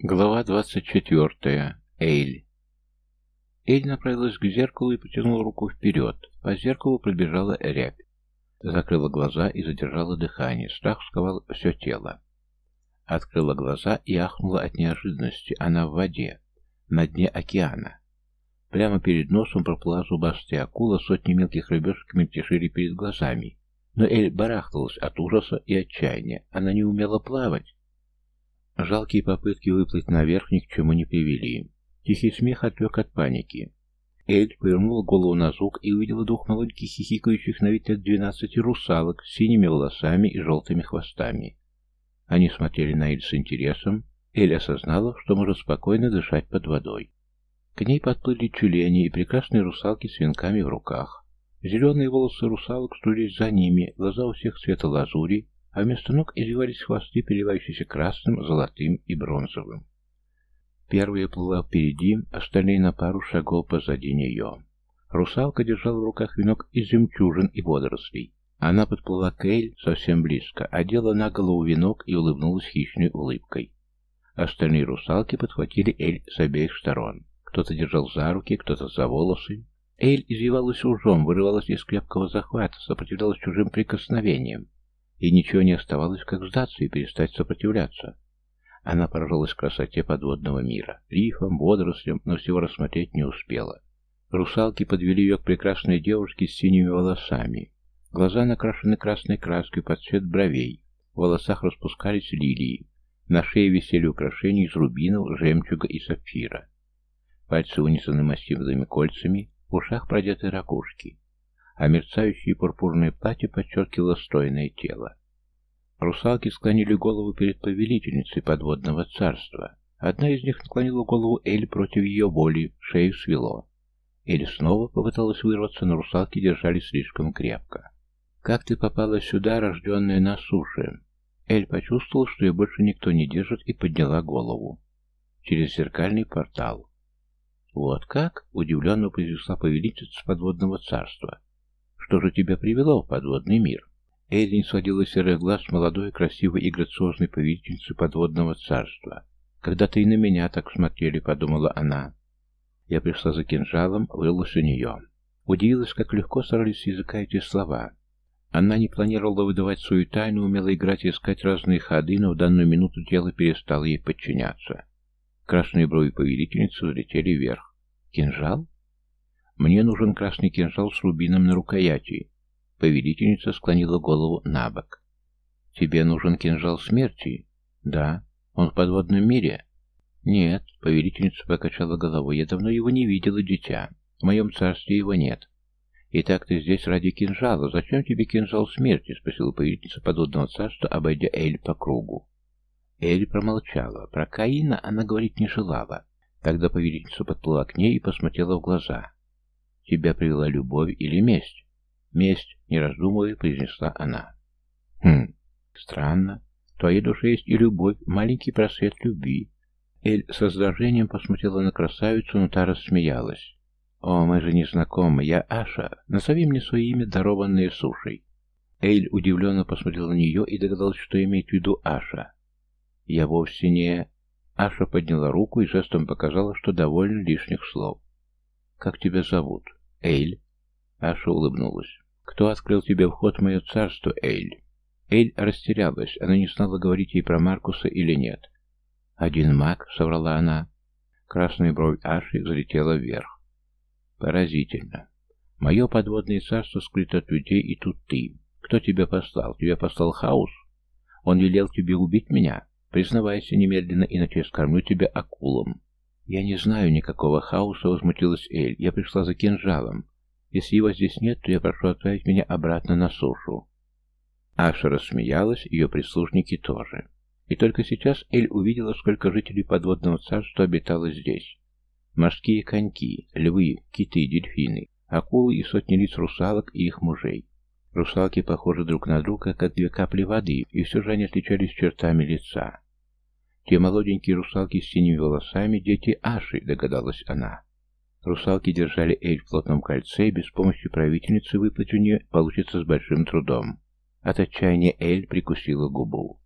Глава 24. Эйль. Эйль направилась к зеркалу и потянула руку вперед. По зеркалу пробежала рябь. Закрыла глаза и задержала дыхание. Страх сковал все тело. Открыла глаза и ахнула от неожиданности. Она в воде. На дне океана. Прямо перед носом проплыла зубастая акула, сотни мелких рыбешек мельтешили перед глазами. Но Эль барахталась от ужаса и отчаяния. Она не умела плавать. Жалкие попытки выплыть наверх ни к чему не привели. Тихий смех отвлек от паники. Эль повернула голову на звук и увидела двух маленьких хихикающих на вид лет двенадцати русалок с синими волосами и желтыми хвостами. Они смотрели на Эль с интересом. Эль осознала, что может спокойно дышать под водой. К ней подплыли тюлени и прекрасные русалки с венками в руках. Зеленые волосы русалок стулись за ними, глаза у всех цвета лазури, а вместо ног извивались хвосты, переливающиеся красным, золотым и бронзовым. Первая плыла впереди, остальные на пару шагов позади нее. Русалка держала в руках венок из жемчужин и водорослей. Она подплыла к Эль совсем близко, одела на голову венок и улыбнулась хищной улыбкой. Остальные русалки подхватили Эль с обеих сторон. Кто-то держал за руки, кто-то за волосы. Эль извивалась ужом, вырывалась из крепкого захвата, сопротивлялась чужим прикосновениям и ничего не оставалось, как сдаться и перестать сопротивляться. Она поражалась красоте подводного мира, рифам, водорослям, но всего рассмотреть не успела. Русалки подвели ее к прекрасной девушке с синими волосами. Глаза накрашены красной краской под цвет бровей, в волосах распускались лилии, на шее висели украшения из рубинов, жемчуга и сапфира. Пальцы унизаны массивными кольцами, в ушах продеты ракушки а мерцающее пурпурное платье подчеркивало стройное тело. Русалки склонили голову перед повелительницей подводного царства. Одна из них наклонила голову Эль против ее воли, шею свело. Эль снова попыталась вырваться, но русалки держались слишком крепко. «Как ты попала сюда, рожденная на суше?» Эль почувствовала, что ее больше никто не держит, и подняла голову. Через зеркальный портал. «Вот как?» — удивленно произнесла повелительница подводного царства. Что же тебя привело в подводный мир? Эйлин сводила серый глаз молодой, красивой и грациозной повелительницы подводного царства. «Когда-то и на меня так смотрели», — подумала она. Я пришла за кинжалом, вылась у нее. Удивилась, как легко старались с языка эти слова. Она не планировала выдавать свою тайну, умела играть и искать разные ходы, но в данную минуту тело перестало ей подчиняться. Красные брови повелительницы взлетели вверх. «Кинжал?» «Мне нужен красный кинжал с рубином на рукояти». Повелительница склонила голову на бок. «Тебе нужен кинжал смерти?» «Да». «Он в подводном мире?» «Нет», — повелительница покачала головой. «Я давно его не видела, дитя. В моем царстве его нет». «Итак, ты здесь ради кинжала. Зачем тебе кинжал смерти?» — спросила повелительница подводного царства, обойдя Эль по кругу. Эль промолчала. Про Каина она говорить не желала. Тогда повелительница подплыла к ней и посмотрела в глаза. Тебя привела любовь или месть? Месть, не раздумывая, произнесла она. Хм, странно. В твоей душе есть и любовь, маленький просвет любви. Эль с раздражением посмотрела на красавицу, но та рассмеялась. «О, мы же не знакомы. Я Аша. Назови мне свое имя, дарованное сушей». Эль удивленно посмотрела на нее и догадалась, что имеет в виду Аша. «Я вовсе не...» Аша подняла руку и жестом показала, что довольна лишних слов. «Как тебя зовут?» Эйль. Аша улыбнулась. Кто открыл тебе вход в мое царство, Эйль? Эйль растерялась. Она не знала, говорить ей про Маркуса или нет. «Один маг», — соврала она. Красная бровь Аши залетела вверх. «Поразительно. Мое подводное царство скрыто от людей, и тут ты. Кто тебя послал? Тебя послал Хаус? Он велел тебе убить меня? Признавайся немедленно, иначе я скормлю тебя акулам». «Я не знаю никакого хаоса», — возмутилась Эль. «Я пришла за кинжалом. Если его здесь нет, то я прошу отправить меня обратно на сушу». Аша рассмеялась, ее прислужники тоже. И только сейчас Эль увидела, сколько жителей подводного царства обитало здесь. Морские коньки, львы, киты, дельфины, акулы и сотни лиц русалок и их мужей. Русалки похожи друг на друга, как две капли воды, и все же они отличались чертами лица. Те молоденькие русалки с синими волосами — дети Аши, догадалась она. Русалки держали Эль в плотном кольце, и без помощи правительницы выплыть у нее получится с большим трудом. От отчаяния Эль прикусила губу.